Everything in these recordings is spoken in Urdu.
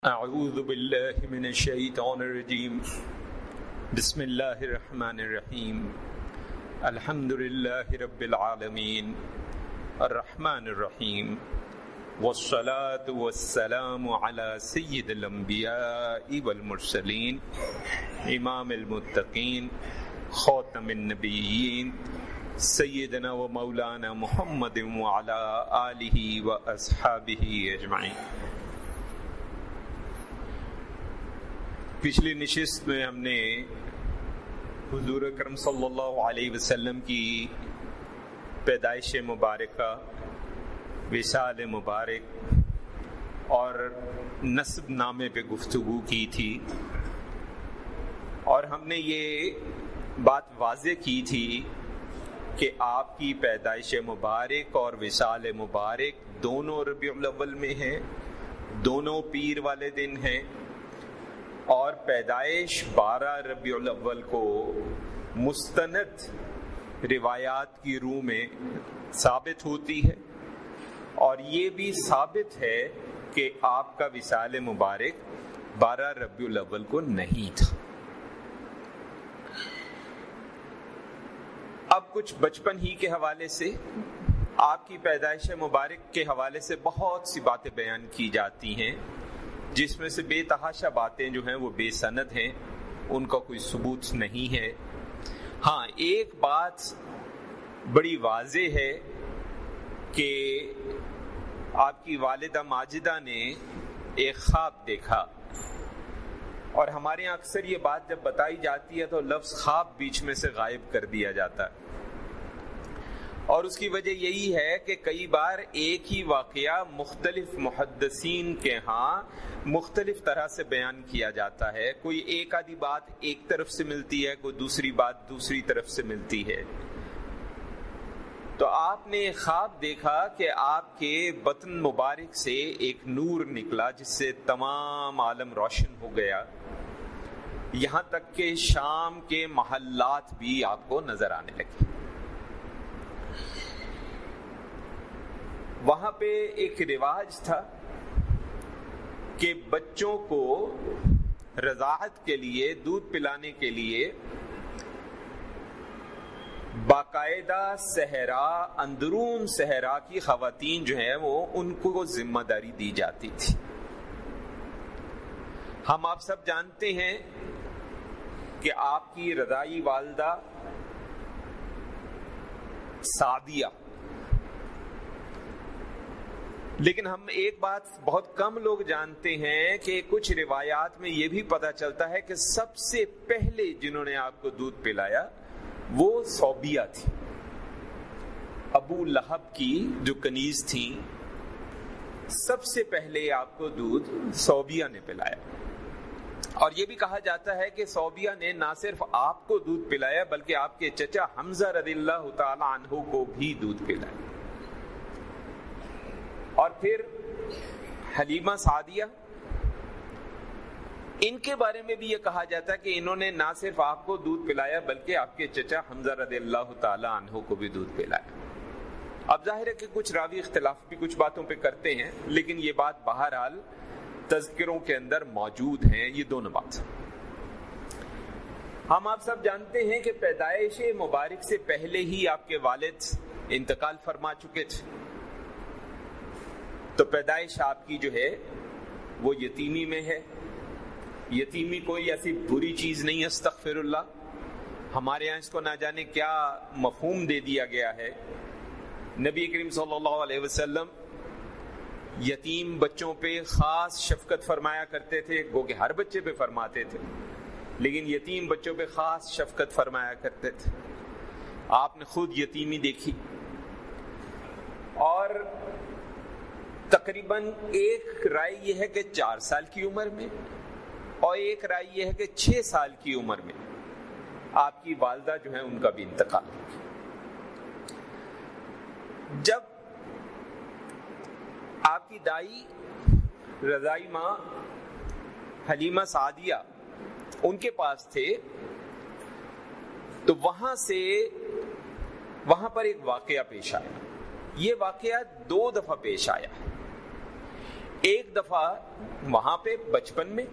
أعوذ بالله من الشيطان الرجيم. بسم الله الرحمن الرحيم. الحمد لله رب العالمين. الرحمن الرحيم. والصلاة والسلام على سيد الأنبياء والمرسلين. إمام المتقين. خاتم النبيين. سيدنا ومولانا محمد وعلى آله وأصحابه أجمعين. پچھلی نشست میں ہم نے حضور کرم صلی اللہ علیہ وسلم کی پیدائش مبارکہ، وصال مبارک اور نصب نامے پہ گفتگو کی تھی۔ اور ہم نے یہ بات واضح کی تھی کہ آپ کی پیدائش مبارک اور وصال مبارک دونوں ربیع الاول میں ہیں، دونوں پیر والے دن ہیں۔ اور پیدائش بارہ ربیع الاول کو مستند روایات کی روح میں ثابت ہوتی ہے۔ اور یہ بھی ثابت ہے کہ آپ کا وصال مبارک بارہ ربیع الاول کو نہیں تھا۔ اب کچھ بچپن ہی کے حوالے سے، آپ کی پیدائش مبارک کے حوالے سے بہت سی باتیں بیان کی جاتی ہیں۔ جس میں سے بے تحاشا باتیں جو ہیں وہ بے سند ہیں، ان کا کوئی ثبوت نہیں ہے۔ ہاں ایک بات بڑی واضح ہے کہ آپ کی والدہ ماجدہ نے ایک خواب دیکھا۔ اور ہمارے یہاں اکثر یہ بات جب بتائی جاتی ہے تو لفظ خواب بیچ میں سے غائب کر دیا جاتا ہے۔ اور اس کی وجہ یہی ہے کہ کئی بار ایک ہی واقعہ مختلف محدثین کے ہاں مختلف طرح سے بیان کیا جاتا ہے۔ کوئی ایک آدھی بات ایک طرف سے ملتی ہے، کوئی دوسری بات دوسری طرف سے ملتی ہے۔ تو آپ نے خواب دیکھا کہ آپ کے بطن مبارک سے ایک نور نکلا جس سے تمام عالم روشن ہو گیا۔ یہاں تک کہ شام کے محلات بھی آپ کو نظر آنے لگے۔ وہاں پہ ایک رواج تھا کہ بچوں کو رضاحت کے لیے، دودھ پلانے کے لیے باقاعدہ صحرا، اندرون صحرا کی خواتین جو ہیں وہ ان کو ذمہ داری دی جاتی تھی۔ ہم آپ سب جانتے ہیں کہ آپ کی رضائی والدہ سعدیہ۔ لیکن ہم ایک بات بہت کم لوگ جانتے ہیں کہ کچھ روایات میں یہ بھی پتا چلتا ہے کہ سب سے پہلے جنہوں نے آپ کو دودھ پلایا، وہ صوبیہ تھی۔ ابو لہب کی جو کنیز تھی سب سے پہلے آپ کو دودھ صوبیہ نے پلایا۔ اور یہ بھی کہا جاتا ہے کہ صوبیہ نے نہ صرف آپ کو دودھ پلایا بلکہ آپ کے چچا حمزہ رضی اللہ تعالی عنہ کو بھی دودھ پلایا۔ اور پھر حلیمہ سعدیہ، ان کے بارے میں بھی یہ کہا جاتا ہے کہ انہوں نے نہ صرف آپ کو دودھ پلایا بلکہ آپ کے چچا حمزہ رضی اللہ تعالی عنہ کو بھی دودھ پلایا۔ اب ظاہر ہے کہ کچھ راوی اختلاف بھی کچھ باتوں پہ کرتے ہیں، لیکن یہ بات بہرحال تذکروں کے اندر موجود ہیں یہ دونوں بات ہم آپ سب جانتے ہیں کہ پیدائش مبارک سے پہلے ہی آپ کے والد انتقال فرما چکے تھے۔ تو پیدائش آپ کی جو ہے وہ یتیمی میں ہے۔ یتیمی کوئی ایسی بری چیز نہیں استغفر اللہ ہمارے یہاں اس کو نہ جانے کیا مفہوم دے دیا گیا ہے۔ نبی کریم صلی اللہ علیہ وسلم یتیم بچوں پہ خاص شفقت فرمایا کرتے تھے، گو کہ ہر بچے پہ فرماتے تھے، لیکن یتیم بچوں پہ خاص شفقت فرمایا کرتے تھے۔ آپ نے خود یتیمی دیکھی۔ اور تقریباً ایک رائے یہ ہے کہ چار سال کی عمر میں اور ایک رائے یہ ہے کہ چھ سال کی عمر میں آپ کی والدہ جو ہے ان کا بھی انتقال۔ جب آپ کی دائی، رضائی ماں حلیمہ سعدیہ ان کے پاس تھے، تو وہاں سے وہاں پر ایک واقعہ پیش آیا۔ یہ واقعہ دو دفعہ پیش آیا۔ ایک دفعہ وہاں پہ بچپن میں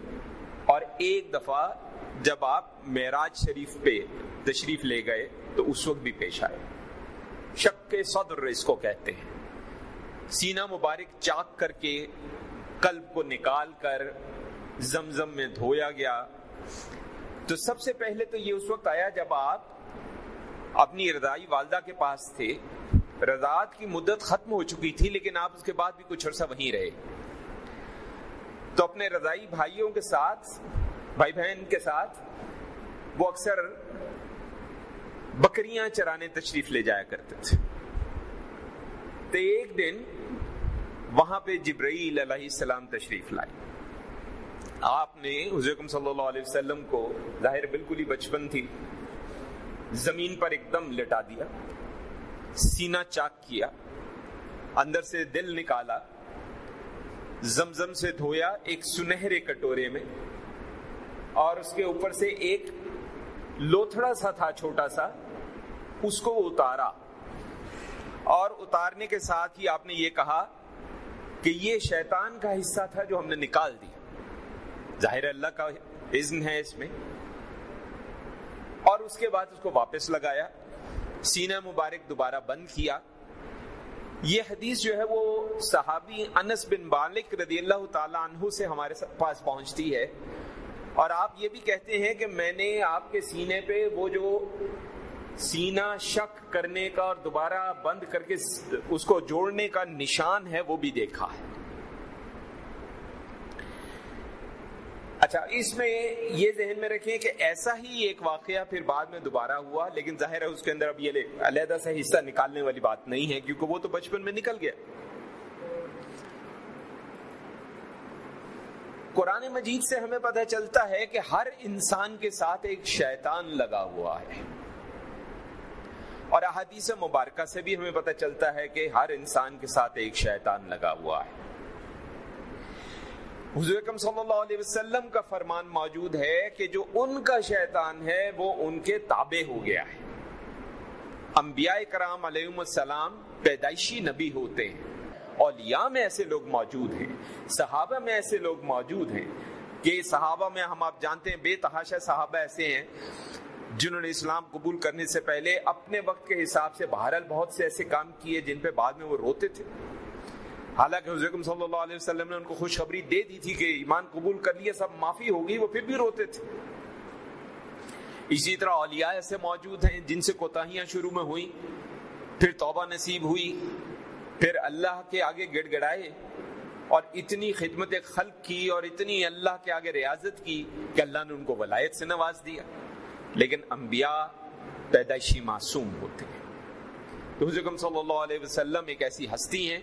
اور ایک دفعہ جب آپ معراج شریف پہ تشریف لے گئے تو اس وقت بھی پیش آئے۔ شک کے صدر اس کو کہتے ہیں۔ سینہ مبارک چاک کر کے قلب کو نکال کر زمزم میں دھویا گیا۔ تو سب سے پہلے تو یہ اس وقت آیا جب آپ اپنی رضائی والدہ کے پاس تھے۔ رضاعت کی مدت ختم ہو چکی تھی، لیکن آپ اس کے بعد بھی کچھ عرصہ وہیں رہے۔ تو اپنے رضائی بھائیوں کے ساتھ، بھائی بہن کے ساتھ وہ اکثر بکریاں چرانے تشریف لے جایا کرتے تھے۔ تو ایک دن وہاں پہ جبرائیل علیہ السلام تشریف لائے۔ آپ نے حضرت صلی اللہ علیہ وسلم کو ظاہر بالکل ہی بچپن تھی، زمین پر ایک دم لٹا دیا، سینہ چاک کیا، اندر سے دل نکالا، زمزم سے دھویا ایک سنہرے کٹورے میں، اور اس کے اوپر سے ایک لوتھڑا سا تھا، چھوٹا سا، اس کو اتارا۔ اور اتارنے کے ساتھ ہی آپ نے یہ کہا کہ یہ شیطان کا حصہ تھا جو ہم نے نکال دیا۔ ظاہر اللہ کا اذن ہے اس میں۔ اور اس کے بعد اس کو واپس لگایا۔ سینہ مبارک دوبارہ بند کیا۔ یہ حدیث جو ہے وہ صحابی انس بن بالک رضی اللہ تعالی عنہ سے ہمارے پاس پہنچتی ہے۔ اور آپ یہ بھی کہتے ہیں کہ میں نے آپ کے سینے پہ وہ جو سینہ شک کرنے کا اور دوبارہ بند کر کے اس کو جوڑنے کا نشان ہے، وہ بھی دیکھا ہے۔ اچھا اس میں یہ ذہن میں رکھیں کہ ایسا ہی ایک واقعہ پھر بعد میں دوبارہ ہوا، لیکن ظاہر ہے اس کے اندر اب یہ علیحدہ سے حصہ نکالنے والی بات نہیں ہے، کیونکہ وہ تو بچپن میں نکل گیا۔ قرآن مجید سے ہمیں پتہ چلتا ہے کہ ہر انسان کے ساتھ ایک شیطان لگا ہوا ہے۔ اور احادیث مبارکہ سے بھی ہمیں پتہ چلتا ہے کہ ہر انسان کے ساتھ ایک شیطان لگا ہوا ہے۔ حضور اکرم صلی اللہ علیہ وسلم کا فرمان موجود ہے کہ جو ان کا شیطان ہے وہ ان کے تابع ہو گیا ہے۔ انبیاء کرام علیہ السلام پیدائشی نبی ہوتے ہیں۔ اولیاء میں ایسے لوگ موجود ہیں، صحابہ میں ایسے لوگ موجود ہیں کہ صحابہ میں ہم آپ جانتے ہیں، بے تحاشا صحابہ ایسے ہیں جنہوں نے اسلام قبول کرنے سے پہلے اپنے وقت کے حساب سے بہرحال بہت سے ایسے کام کیے جن پہ بعد میں وہ روتے تھے۔ حالانکہ حضرت صلی اللہ علیہ وسلم نے ان کو خوشخبری دے دی تھی کہ ایمان قبول کر لیے، سب معافی ہوگی وہ پھر بھی روتے تھے۔ اسی طرح اولیاء ایسے موجود ہیں جن سے کوتاہیاں شروع میں ہوئی پھر توبہ نصیب ہوئی، پھر اللہ کے آگے گڑ گڑائے اور اتنی خدمت خلق کی اور اتنی اللہ کے آگے ریاضت کی کہ اللہ نے ان کو ولایت سے نواز دیا۔ لیکن انبیاء پیدائشی معصوم ہوتے ہیں۔ تو حضرت صلی اللہ علیہ وسلم ایک ایسی ہستی ہیں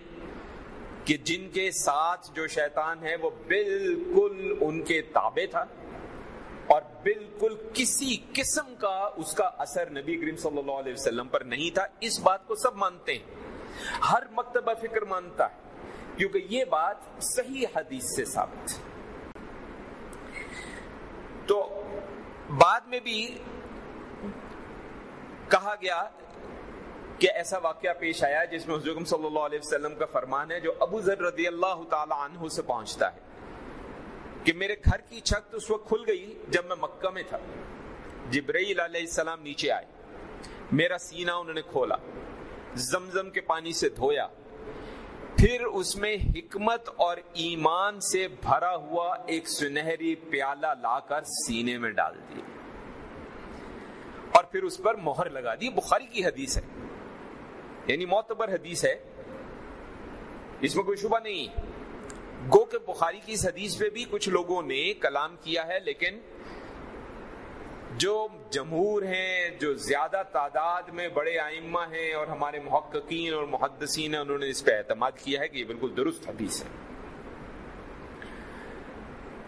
کہ جن کے ساتھ جو شیطان ہے وہ بالکل ان کے تابع تھا اور بالکل کسی قسم کا اس کا اثر نبی کریم صلی اللہ علیہ وسلم پر نہیں تھا۔ اس بات کو سب مانتے ہیں۔ ہر مکتبہ فکر مانتا ہے، کیونکہ یہ بات صحیح حدیث سے ثابت تو بعد میں بھی کہا گیا کہ ایسا واقعہ پیش آیا جس میں حضرت صلی اللہ علیہ وسلم کا فرمان ہے جو ابو ذر رضی اللہ تعالی عنہ سے پہنچتا ہے کہ میرے گھر کی چھت اس وقت کھل گئی جب میں مکہ میں تھا۔ جبرائیل علیہ السلام نیچے آئے۔ میرا سینہ انہوں نے کھولا۔ زمزم کے پانی سے دھویا۔ پھر اس میں حکمت اور ایمان سے بھرا ہوا ایک سنہری پیالہ لا کر سینے میں ڈال دی اور پھر اس پر مہر لگا دی۔ بخاری کی حدیث ہے۔ یعنی معتبر حدیث ہے۔ اس میں کوئی شبہ نہیں۔ گو کہ بخاری کی اس حدیث پہ بھی کچھ لوگوں نے کلام کیا ہے، لیکن جو جمہور ہیں، جو زیادہ تعداد میں بڑے آئمہ ہیں اور ہمارے محققین اور محدثین ہیں، انہوں نے اس پہ اعتماد کیا ہے کہ یہ بالکل درست حدیث ہے۔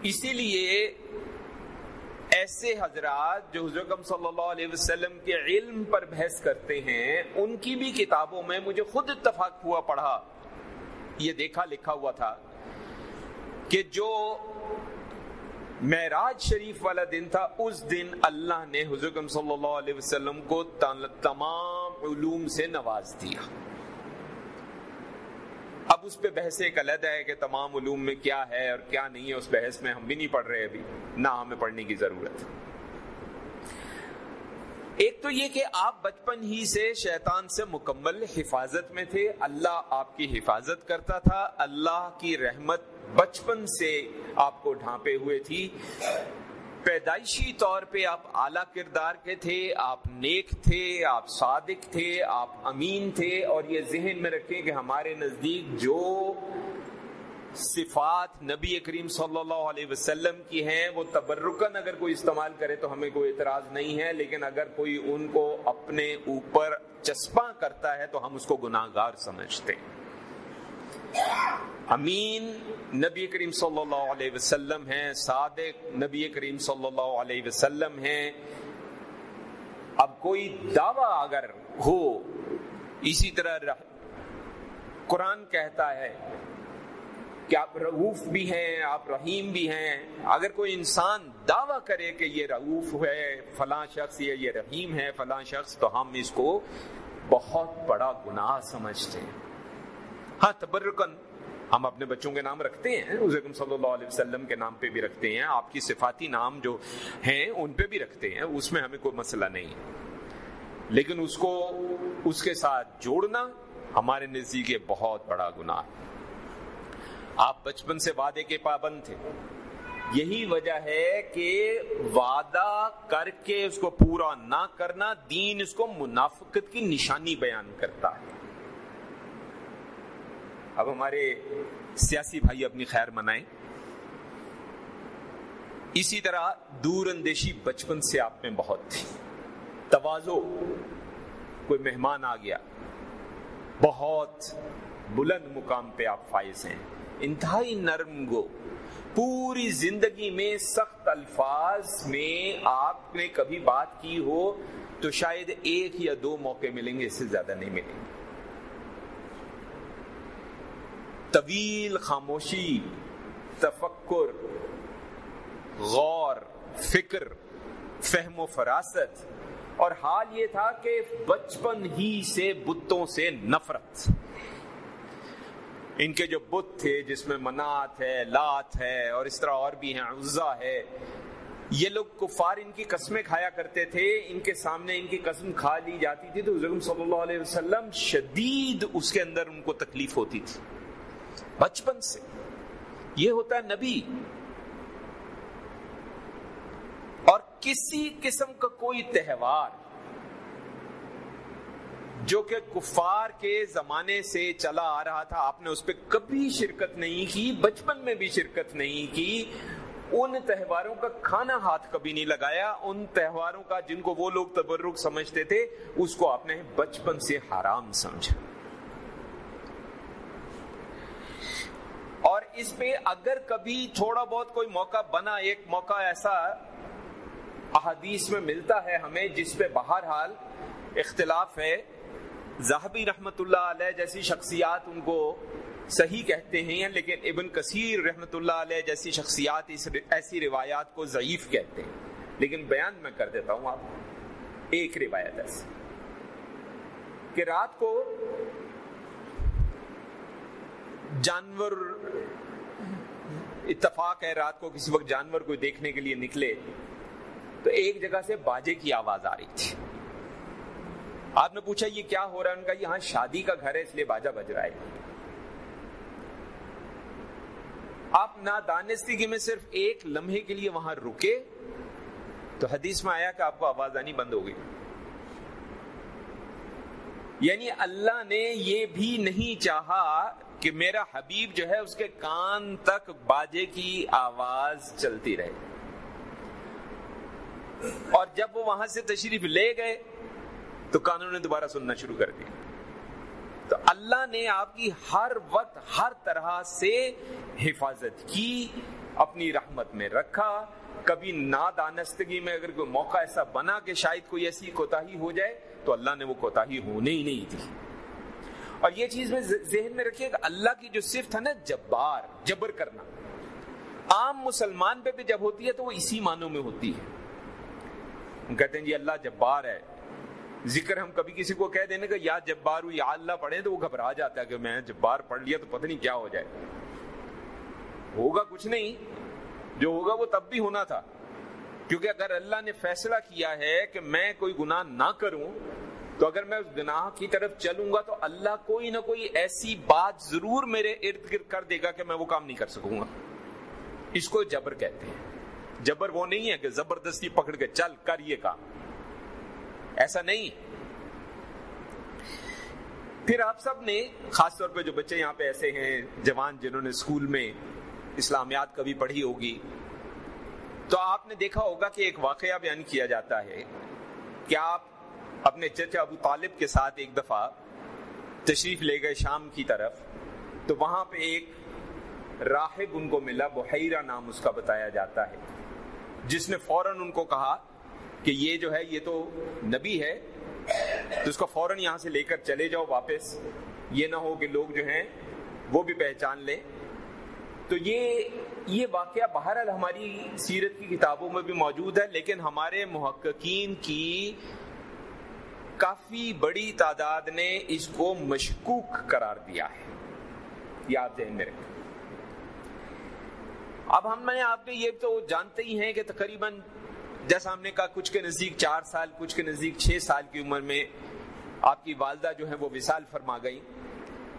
اسی لیے ایسے حضرات جو حضرت صلی اللہ علیہ وسلم کے علم پر بحث کرتے ہیں، ان کی بھی کتابوں میں مجھے خود اتفاق ہوا، پڑھا، یہ دیکھا لکھا ہوا تھا کہ جو معراج شریف والا دن تھا، اس دن اللہ نے حضرت صلی اللہ علیہ وسلم کو تمام علوم سے نواز دیا۔ اب اس پہ بحث ایک علیحدہ ہے کہ تمام علوم میں کیا ہے اور کیا نہیں ہے، اس بحث میں ہم بھی نہیں پڑھ رہے ابھی، نہ ہمیں پڑھنے کی ضرورت۔ ایک تو یہ کہ آپ بچپن ہی سے شیطان سے مکمل حفاظت میں تھے، اللہ آپ کی حفاظت کرتا تھا، اللہ کی رحمت بچپن سے آپ کو ڈھانپے ہوئے تھی۔ پیدائشی طور پہ آپ اعلی کردار کے تھے، آپ نیک تھے، آپ صادق تھے، آپ امین تھے۔ اور یہ ذہن میں رکھیں کہ ہمارے نزدیک جو صفات نبی کریم صلی اللہ علیہ وسلم کی ہیں، وہ تبرکن اگر کوئی استعمال کرے تو ہمیں کوئی اعتراض نہیں ہے۔ لیکن اگر کوئی ان کو اپنے اوپر چسپاں کرتا ہے تو ہم اس کو گناہ گار سمجھتے ہیں۔ امین نبی کریم صلی اللہ علیہ وسلم ہیں، صادق نبی کریم صلی اللہ علیہ وسلم ہیں۔ اب کوئی دعویٰ اگر ہو، اسی طرح قرآن کہتا ہے کہ آپ رعوف بھی ہیں، آپ رحیم بھی ہیں۔ اگر کوئی انسان دعویٰ کرے کہ یہ رعوف ہے، فلاں شخص یا یہ رحیم ہے، فلاں شخص، تو ہم اس کو بہت بڑا گناہ سمجھتے ہیں۔ ہاں تبرکن ہم اپنے بچوں کے نام رکھتے ہیں، حضرت صلی اللہ علیہ وسلم کے نام پہ بھی رکھتے ہیں، آپ کی صفاتی نام جو ہیں ان پہ بھی رکھتے ہیں، اس میں ہمیں کوئی مسئلہ نہیں۔ لیکن اس کو، اس کے ساتھ جوڑنا ہمارے نزدیک بہت بڑا گناہ ہے۔ آپ بچپن سے وعدے کے پابند تھے۔ یہی وجہ ہے کہ وعدہ کر کے اس کو پورا نہ کرنا دین اس کو منافقت کی نشانی بیان کرتا ہے۔ اب ہمارے سیاسی بھائی اپنی خیر منائیں۔ اسی طرح دور اندیشی بچپن سے آپ میں بہت تھی۔ توازو، کوئی مہمان آ گیا۔ بہت بلند مقام پہ آپ فائز ہیں۔ انتہائی نرم گو۔ پوری زندگی میں سخت الفاظ میں آپ نے کبھی بات کی ہو تو شاید ایک یا دو موقع ملیں گے، اس سے زیادہ نہیں ملیں گے۔ طویل خاموشی، تفکر، غور، فکر، فہم و فراست، اور حال یہ تھا کہ بچپن ہی سے بتوں سے نفرت۔ ان کے جو بت تھے، جس میں منات ہے، لات ہے، اور اس طرح اور بھی ہیں، عزا ہے، یہ لوگ کفار ان کی قسمیں کھایا کرتے تھے، ان کے سامنے ان کی قسم کھا لی جاتی تھی تو حضرت صلی اللہ علیہ وسلم شدید اس کے اندر ان کو تکلیف ہوتی تھی۔ بچپن سے۔ یہ ہوتا ہے نبی۔ اور کسی قسم کا کوئی تہوار جو کہ کفار کے زمانے سے چلا آ رہا تھا، آپ نے اس پہ کبھی شرکت نہیں کی، بچپن میں بھی شرکت نہیں کی۔ ان تہواروں کا کھانا ہاتھ کبھی نہیں لگایا، ان تہواروں کا جن کو وہ لوگ تبرک سمجھتے تھے، اس کو آپ نے بچپن سے حرام سمجھا اور اس پہ اگر کبھی تھوڑا بہت کوئی موقع بنا، ایک موقع ایسا احادیث میں ملتا ہے ہمیں جس پہ بہرحال اختلاف ہے۔ زہبی رحمت اللہ علیہ جیسی شخصیات ان کو صحیح کہتے ہیں، لیکن ابن کثیر رحمت اللہ علیہ جیسی شخصیات ایسی روایات کو ضعیف کہتے ہیں۔ لیکن بیان میں کر دیتا ہوں آپ ایک روایت ایسی کہ رات کو جانور اتفاق ہے رات کو کسی وقت جانور کو دیکھنے کے لیے نکلے، تو ایک جگہ سے باجے کی آواز آ رہی تھی۔ آپ نے پوچھا، یہ کیا ہو رہا ہے؟ ان کا، یہاں شادی کا گھر ہے، اس لیے باجا بج رہا ہے۔ آپ نادانستگی میں صرف ایک لمحے کے لیے وہاں رکے، تو حدیث میں آیا کہ آپ کو آواز آنی بند ہو گئی۔ یعنی اللہ نے یہ بھی نہیں چاہا کہ میرا حبیب جو ہے اس کے کان تک باجے کی آواز چلتی رہے۔ اور جب وہ وہاں سے تشریف لے گئے تو کانوں نے دوبارہ سننا شروع کر دیا۔ تو اللہ نے آپ کی ہر وقت ہر طرح سے حفاظت کی، اپنی رحمت میں رکھا کبھی نادانستگی میں اگر کوئی موقع ایسا بنا کہ شاید کوئی ایسی کوتا ہو جائے، تو اللہ نے وہ کوتا ہونے ہی نہیں دی۔ اور یہ چیز میں ذہن میں رکھیے کہ اللہ کی جو صفت ہے نا، جبار، جبر کرنا۔ عام مسلمان پہ بھی جب ہوتی ہے تو وہ اسی معنوں میں ہوتی ہے۔ ہم کہتے ہیں جی اللہ جبار ہے۔ ذکر ہم کبھی کسی کو کہہ دینے کا، یا جبار یا اللہ پڑھیں تو وہ گھبرا جاتا ہے کہ میں جبار پڑھ لیا تو پتہ نہیں کیا ہو جائے۔ ہوگا کچھ نہیں جو ہوگا وہ تب بھی ہونا تھا۔ کیونکہ اگر اللہ نے فیصلہ کیا ہے کہ میں کوئی گناہ نہ کروں، تو اگر میں اس گناہ کی طرف چلوں گا، تو اللہ کوئی نہ کوئی ایسی بات ضرور میرے ارد گرد کر دے گا کہ میں وہ کام نہیں کر سکوں گا۔ اس کو جبر کہتے ہیں۔ جبر وہ نہیں ہے کہ زبردستی پکڑ کے چل، کر یہ کام۔ ایسا نہیں۔ پھر آپ سب نے، خاص طور پہ جو بچے یہاں پہ ایسے ہیں، جوان جنہوں نے اسکول میں اسلامیات کبھی پڑھی ہوگی۔ تو آپ نے دیکھا ہوگا کہ ایک واقعہ بیان کیا جاتا ہے کہ آپ اپنے چچا ابو طالب کے ساتھ ایک دفعہ تشریف لے گئے شام کی طرف، تو وہاں پہ ایک راہب ان کو ملا، بحیرہ نام اس کا بتایا جاتا ہے، جس نے فوراً ان کو کہا کہ یہ جو ہے، یہ تو نبی ہے، تو اس کو فوراً یہاں سے لے کر چلے جاؤ واپس۔ یہ نہ ہو کہ لوگ جو ہیں وہ بھی پہچان لیں۔ تو یہ یہ واقعہ بہرحال ہماری سیرت کی کتابوں میں بھی موجود ہے، لیکن ہمارے محققین کی کافی بڑی تعداد نے اس کو مشکوک قرار دیا ہے۔ یاد ذہن میں رکھیں۔ اب ہم نے آپ نے یہ تو جانتے ہی ہیں کہ تقریباً جیسا ہم نے کہا کچھ کے نزدیک چار سال، کچھ کے نزدیک چھ سال کی عمر میں آپ کی والدہ جو ہے وہ وصال فرما گئی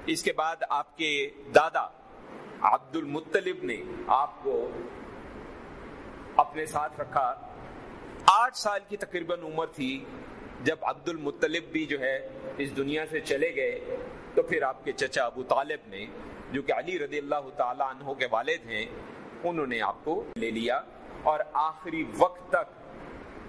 اس کے بعد آپ کے دادا عبد المطلب نے آپ کو اپنے ساتھ رکھا۔ آٹھ سال کی تقریباً عمر تھی۔ جب عبد المطلب بھی جو ہے اس دنیا سے چلے گئے، تو پھر آپ کے چچا ابو طالب نے، جو کہ علی رضی اللہ تعالیٰ عنہ کے والد ہیں، انہوں نے آپ کو لے لیا۔ اور آخری وقت تک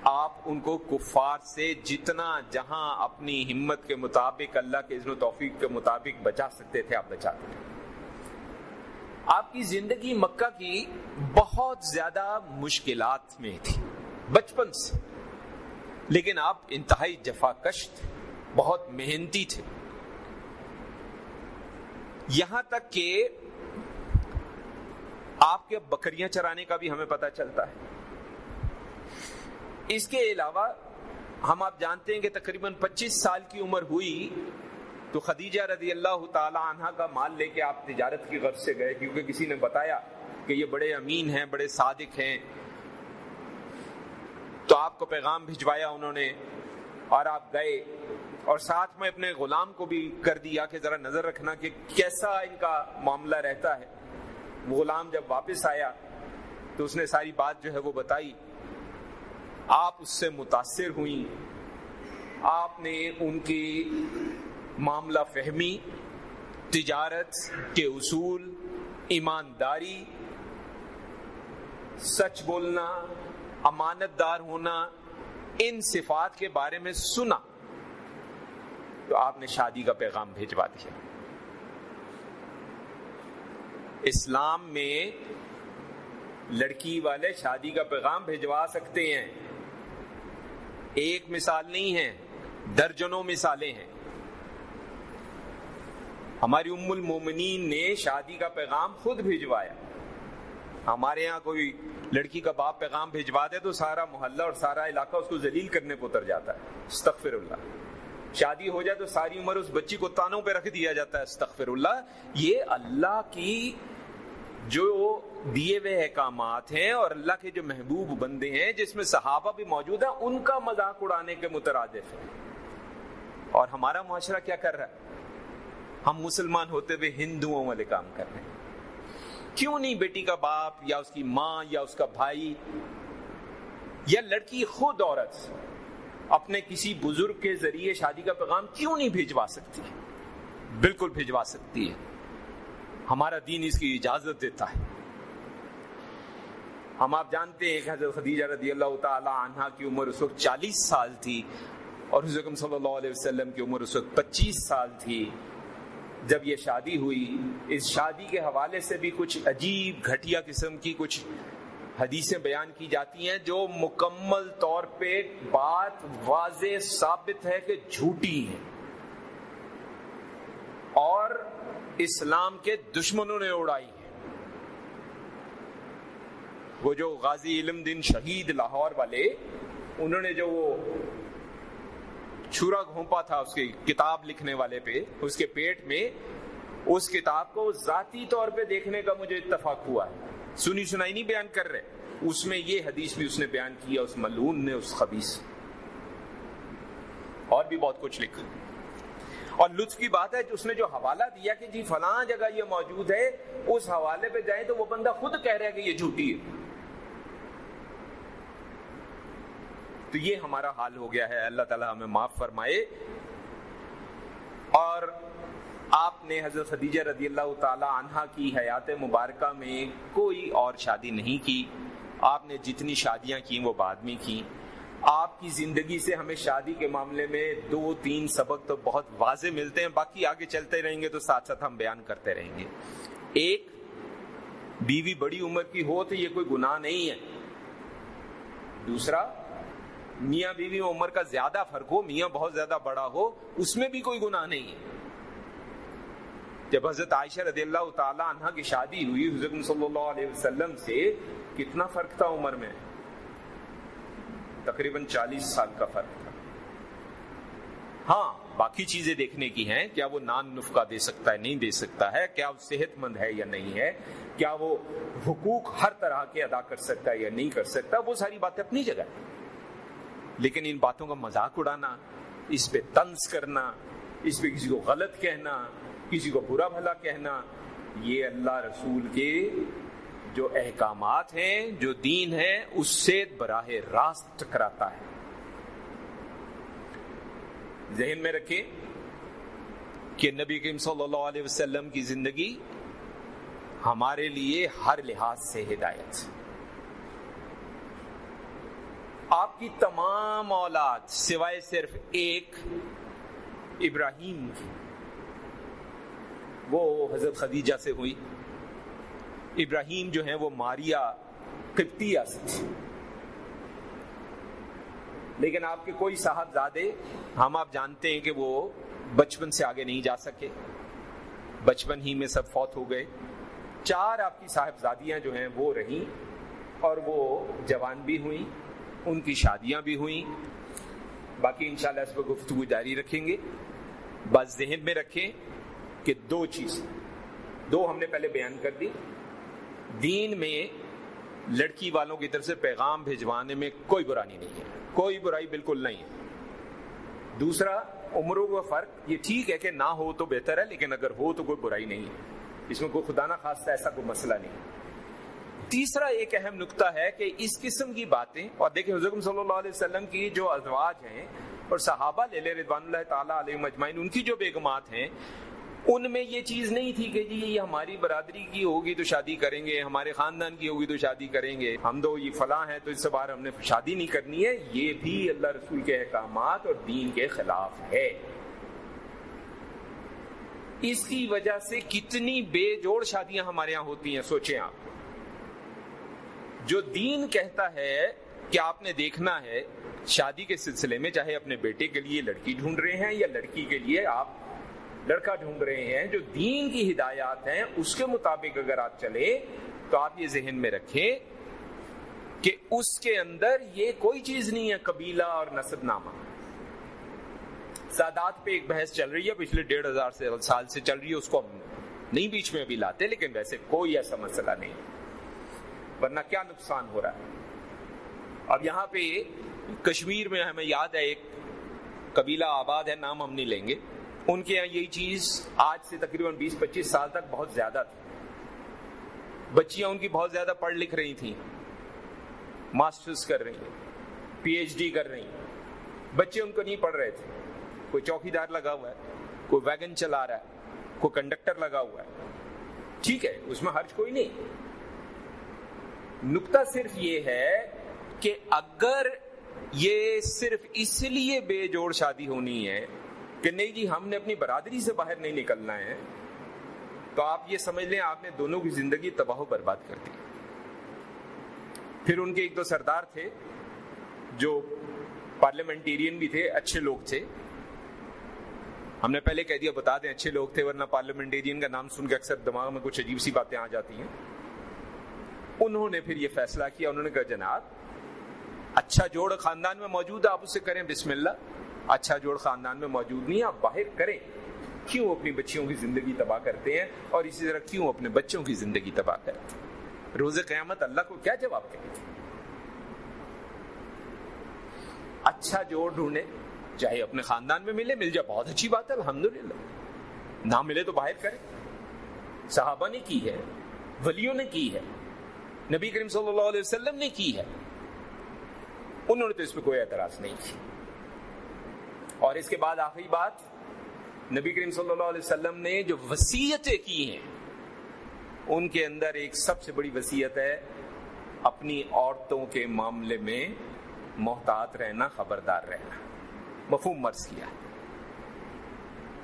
آپ ان کو کفار سے جتنا جہاں اپنی ہمت کے مطابق، اللہ کے عزن و توفیق کے مطابق بچا سکتے تھے، آپ بچاتے تھے۔ آپ کی زندگی مکہ کی بہت زیادہ مشکلات میں تھی، بچپن سے۔ لیکن آپ انتہائی جفا کش تھے، بہت محنتی تھے۔ یہاں تک کہ آپ کے بکریاں چرانے کا بھی ہمیں پتا چلتا ہے۔ اس کے علاوہ، ہم آپ جانتے ہیں کہ تقریباً پچیس سال کی عمر ہوئی تو خدیجہ رضی اللہ تعالی عنہ کا مال لے کے آپ تجارت کی غرض سے گئے، کیونکہ کسی نے بتایا کہ یہ بڑے امین ہیں، بڑے صادق ہیں۔ تو آپ کو پیغام بھجوایا انہوں نے اور آپ گئے۔ اور ساتھ میں اپنے غلام کو بھی کر دیا کہ ذرا نظر رکھنا کہ کیسا ان کا معاملہ رہتا ہے۔ غلام جب واپس آیا تو اس نے ساری بات جو ہے وہ بتائی۔ آپ اس سے متاثر ہوئی آپ نے ان کی معاملہ فہمی، تجارت کے اصول، ایمانداری، سچ بولنا امانت دار ہونا، ان صفات کے بارے میں سنا۔ تو آپ نے شادی کا پیغام بھیجوا دیا۔ اسلام میں لڑکی والے شادی کا پیغام بھیجوا سکتے ہیں۔ ایک مثال نہیں ہے، درجنوں مثالیں ہیں۔ ہماری ام المومنین نے شادی کا پیغام خود بھیجوایا ہمارے ہاں کوئی لڑکی کا باپ پیغام بھیجوا دے تو سارا محلہ اور سارا علاقہ اس کو ذلیل کرنے کو اتر جاتا ہے۔ استغفر اللہ۔ شادی ہو جائے تو ساری عمر اس بچی کو تانوں پہ رکھ دیا جاتا ہے۔ استغفر اللہ۔ یہ اللہ کی جو دیے ہوئے احکامات ہیں اور اللہ کے جو محبوب بندے ہیں، جس میں صحابہ بھی موجود ہیں، ان کا مذاق اڑانے کے مترادف ہے اور ہمارا معاشرہ کیا کر رہا ہے؟ ہم مسلمان ہوتے ہوئے ہندوؤں والے کام کر رہے ہیں۔ کیوں نہیں بیٹی کا باپ یا اس کی ماں یا اس کا بھائی یا لڑکی خود عورت اپنے کسی بزرگ کے ذریعے شادی کا پیغام کیوں نہیں بھیجوا سکتی؟ بالکل بھیجوا سکتی ہے۔ ہمارا دین اس کی اجازت دیتا ہے۔ ہم آپ جانتے ہیں کہ حضرت خدیجہ رضی اللہ تعالی عنہ کی عمر اس وقت چالیس سال تھی اور حضرت صلی اللہ علیہ وسلم کی عمر اس وقت پچیس سال تھی۔ جب یہ شادی ہوئی، اس شادی کے حوالے سے بھی کچھ عجیب گھٹیا قسم کی کچھ حدیثیں بیان کی جاتی ہیں جو مکمل طور پہ بات واضح ثابت ہے کہ جھوٹی ہے اور اسلام کے دشمنوں نے اڑائی ہے وہ جو غازی علم دن شہید لاہور والے، انہوں نے جو وہ چھرا گھونپا تھا اس کی کتاب لکھنے والے پہ، اس کے پیٹ میں اس کتاب کو ذاتی طور پہ دیکھنے کا مجھے اتفاق ہوا ہے۔ سنی سنائی نہیں بیان کر رہے۔ اس میں یہ حدیث بھی اس نے بیان کیا اس ملون نے اس خبیص اور بھی بہت کچھ لکھا اور لطف کی بات ہے، اس نے جو حوالہ دیا کہ جی فلاں جگہ یہ موجود ہے، اس حوالے پہ جائیں تو وہ بندہ خود کہہ رہا ہے کہ یہ جھوٹی ہے۔ تو یہ ہمارا حال ہو گیا ہے۔ اللہ تعالیٰ ہمیں معاف فرمائے۔ اور آپ نے حضرت خدیجہ رضی اللہ تعالی عنہ کی حیات مبارکہ میں کوئی اور شادی نہیں کی۔ آپ نے جتنی شادیاں کی وہ بعد میں کی آپ کی زندگی سے ہمیں شادی کے معاملے میں دو تین سبق تو بہت واضح ملتے ہیں۔ باقی آگے چلتے رہیں گے تو ساتھ ساتھ ہم بیان کرتے رہیں گے۔ ایک، بیوی بڑی عمر کی ہو تو یہ کوئی گناہ نہیں ہے۔ دوسرا میاں بیوی عمر کا زیادہ فرق ہو، میاں بہت زیادہ بڑا ہو، اس میں بھی کوئی گناہ نہیں ہے۔ جب حضرت عائشہ رضی اللہ تعالی عنہ کی شادی ہوئی، حضرت صلی اللہ علیہ وسلم سے کتنا فرق تھا عمر میں؟ تقریباً چالیس سال کا فرق تھا۔ ہاں باقی چیزیں دیکھنے کی ہیں، کیا وہ نان نفقہ دے سکتا ہے، نہیں دے سکتا ہے، کیا وہ صحت مند ہے یا نہیں ہے، کیا وہ حقوق ہر طرح کے ادا کر سکتا ہے یا نہیں کر سکتا، وہ ساری باتیں اپنی جگہ۔ لیکن ان باتوں کا مذاق اڑانا، اس پہ تنس کرنا، اس پہ کسی کو غلط کہنا، کسی کو برا بھلا کہنا، یہ اللہ رسول کے جو احکامات ہیں، جو دین ہے اس سے براہ راست ٹکراتا ہے۔ ذہن میں رکھیں کہ نبی کریم صلی اللہ علیہ وسلم کی زندگی ہمارے لیے ہر لحاظ سے ہدایت۔ آپ کی تمام اولاد سوائے صرف ایک ابراہیم، وہ حضرت خدیجہ سے ہوئی۔ ابراہیم جو ہیں وہ ماریا قبطیہ سے لیکن آپ کے کوئی صاحبزادے، ہم آپ جانتے ہیں کہ وہ بچپن سے آگے نہیں جا سکے۔ بچپن ہی میں سب فوت ہو گئے۔ چار آپ کی صاحبزادیاں جو ہیں وہ رہیں اور وہ جوان بھی ہوئیں۔ ان کی شادیاں بھی ہوئیں۔ باقی انشاءاللہ اس پہ گفتگو جاری رکھیں گے۔ بس ذہن میں رکھیں کہ دو چیز، دو ہم نے پہلے بیان کر دی۔ دین میں لڑکی والوں کی طرف سے پیغام بھیجوانے میں کوئی برانی نہیں ہے۔ کوئی برائی بالکل نہیں ہے۔ دوسرا، عمروں کا فرق یہ ٹھیک ہے کہ نہ ہو تو بہتر ہے، لیکن اگر ہو تو کوئی برائی نہیں ہے۔ اس میں کوئی خدا نہ خاص ایسا کوئی مسئلہ نہیں۔ تیسرا ایک اہم نقطہ ہے کہ اس قسم کی باتیں، اور دیکھیں حضرت صلی اللہ علیہ وسلم کی جو ازواج ہیں اور صحابہ لے رضوان اللہ تعالیٰ علیہ مجمعین، ان کی جو بیگمات ہیں، ان میں یہ چیز نہیں تھی کہ جی یہ ہماری برادری کی ہوگی تو شادی کریں گے، ہمارے خاندان کی ہوگی تو شادی کریں گے، ہم دو یہ فلاں ہیں تو اس بار ہم نے شادی نہیں کرنی ہے، یہ بھی اللہ رسول کے احکامات اور دین کے خلاف ہے۔ اس کی وجہ سے کتنی بے جوڑ شادیاں ہمارے یہاں ہوتی ہیں، سوچیں آپ۔ جو دین کہتا ہے کہ آپ نے دیکھنا ہے، شادی کے سلسلے میں چاہے اپنے بیٹے کے لیے لڑکی ڈھونڈ رہے ہیں یا لڑکی کے لیے آپ لڑکا ڈھونڈ رہے ہیں، جو دین کی ہدایات ہیں، اس کے مطابق اگر آپ چلے تو آپ یہ ذہن میں رکھیں کہ اس کے اندر یہ کوئی چیز نہیں ہے، قبیلہ اور نصب نامہ سادات پہ ایک بحث چل رہی ہے، پچھلے ڈیڑھ ہزار سے سال سے چل رہی ہے، اس کو ہم نہیں بیچ میں ابھی لاتے، لیکن ویسے کوئی ایسا مسئلہ نہیں۔ ورنہ کیا نقصان ہو رہا ہے؟ اب یہاں پہ کشمیر میں ہمیں یاد ہے، ایک قبیلہ آباد ہے، نام ہم نہیں لیں گے۔ ان کے یہاں یہی چیز آج سے تقریباً بیس پچیس سال تک بہت زیادہ تھی۔ بچیاں ان کی بہت زیادہ پڑھ لکھ رہی تھیں۔ ماسٹرز کر رہی ہیں، پی ایچ ڈی کر رہی ہیں۔ بچے ان کو نہیں پڑھ رہے تھے۔ کوئی چوکی دار لگا ہوا ہے، کوئی ویگن چلا رہا ہے، کوئی کنڈکٹر لگا ہوا ہے۔ ٹھیک ہے، اس میں حرج کوئی نہیں۔ نقطہ صرف یہ ہے کہ اگر یہ صرف اس لیے بے جوڑ شادی ہونی ہے کہ نہیں جی ہم نے اپنی برادری سے باہر نہیں نکلنا ہے، تو آپ یہ سمجھ لیں، آپ نے دونوں کی زندگی تباہ و برباد کر دی۔ پھر ان کے ایک دو سردار تھے جو پارلیمنٹیرین بھی تھے، اچھے لوگ تھے۔ ہم نے پہلے کہہ دیا، بتا دیں اچھے لوگ تھے، ورنہ پارلیمنٹیرین کا نام سن کے اکثر دماغ میں کچھ عجیب سی باتیں آ جاتی ہیں۔ انہوں نے پھر یہ فیصلہ کیا، انہوں نے کہا، جناب اچھا جوڑ خاندان میں موجود ہے آپ اسے کریں، بسم اللہ اچھا جوڑ خاندان میں موجود نہیں، آپ باہر کریں۔ کیوں اپنی بچیوں کی زندگی تباہ کرتے ہیں اور اسی طرح کیوں اپنے بچوں کی زندگی تباہ کرتے ہیں؟ روز قیامت اللہ کو کیا جواب دیں اچھا جوڑ ڈھونڈے چاہے اپنے خاندان میں ملے، مل جائے، بہت اچھی بات ہے، الحمدللہ۔ نہ ملے تو باہر کرے صحابہ نے کی ہے، ولیوں نے کی ہے نبی کریم صلی اللہ علیہ وسلم نے کی ہے۔ انہوں نے تو اس پہ کوئی اعتراض نہیں کی۔ اور اس کے بعد آخری بات، نبی کریم صلی اللہ علیہ وسلم نے جو وسیعتیں کی ہیں، ان کے اندر ایک سب سے بڑی وسیعت ہے، اپنی عورتوں کے معاملے میں محتاط رہنا، خبردار رہنا۔ مفہوم مرض کیا۔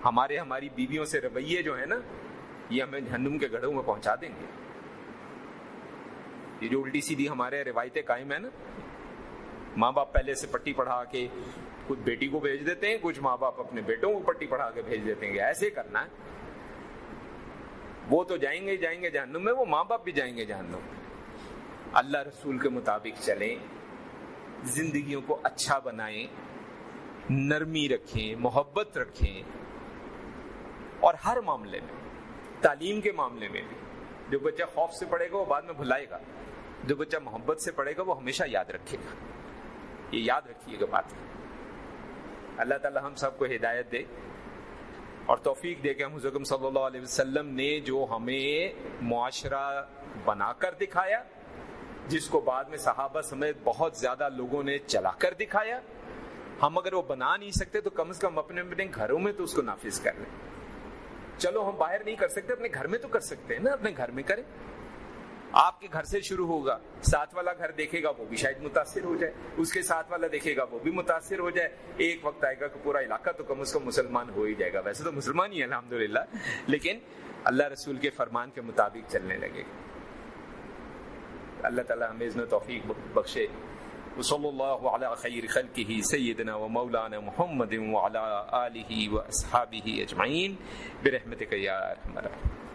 ہمارے ہماری بیویوں سے رویے جو ہیں نا، یہ ہمیں جہنم کے گڑھوں میں پہنچا دیں گے۔ یہ جو الٹی سیدھی ہمارے روایتیں قائم ہیں نا، ماں باپ پہلے سے پٹی پڑھا کے کچھ بیٹی کو بھیج دیتے ہیں، کچھ ماں باپ اپنے بیٹوں کو پٹی پڑھا کے بھیج دیتے ہیں ایسے کرنا۔ ہے وہ تو جائیں گے جائیں گے جہنم میں، وہ ماں باپ بھی جائیں گے جہنم۔ میں اللہ رسول کے مطابق چلیں، زندگیوں کو اچھا بنائیں، نرمی رکھیں، محبت رکھیں، اور ہر معاملے میں، تعلیم کے معاملے میں بھی۔ جو بچہ خوف سے پڑھے گا وہ بعد میں بھلائے گا۔ جو بچہ محبت سے پڑھے گا وہ ہمیشہ یاد رکھے گا۔ یہ یاد رکھیے گا بات۔ اللہ تعالی ہم سب کو ہدایت دے اور توفیق دے کہ ہم حضرت صلی اللہ علیہ وسلم نے جو ہمیں معاشرہ بنا کر دکھایا، جس کو بعد میں صحابہ سمیت بہت زیادہ لوگوں نے چلا کر دکھایا، ہم اگر وہ بنا نہیں سکتے تو کم از کم اپنے اپنے گھروں میں تو اس کو نافذ کر لیں۔ چلو ہم باہر نہیں کر سکتے، اپنے گھر میں تو کر سکتے ہیں نا، اپنے گھر میں کریں۔ آپ کے گھر سے شروع ہوگا، ساتھ والا گھر دیکھے گا، وہ بھی شاید متاثر ہو جائے۔ اس کے ساتھ والا دیکھے گا، وہ بھی متاثر ہو جائے۔ ایک وقت آئے گا کہ پورا علاقہ تو کم از کم مسلمان ہو ہی جائے گا۔ ویسے تو مسلمان ہی الحمد لیکن اللہ رسول کے فرمان کے مطابق چلنے لگے۔ گا اللہ تعالیٰ ہمیں ازن توفیق بخشے۔ وصلى الله على خير خلقه سيدنا ومولانا محمد وعلى آله وأصحابه أجمعين برحمتك يا یا رحمت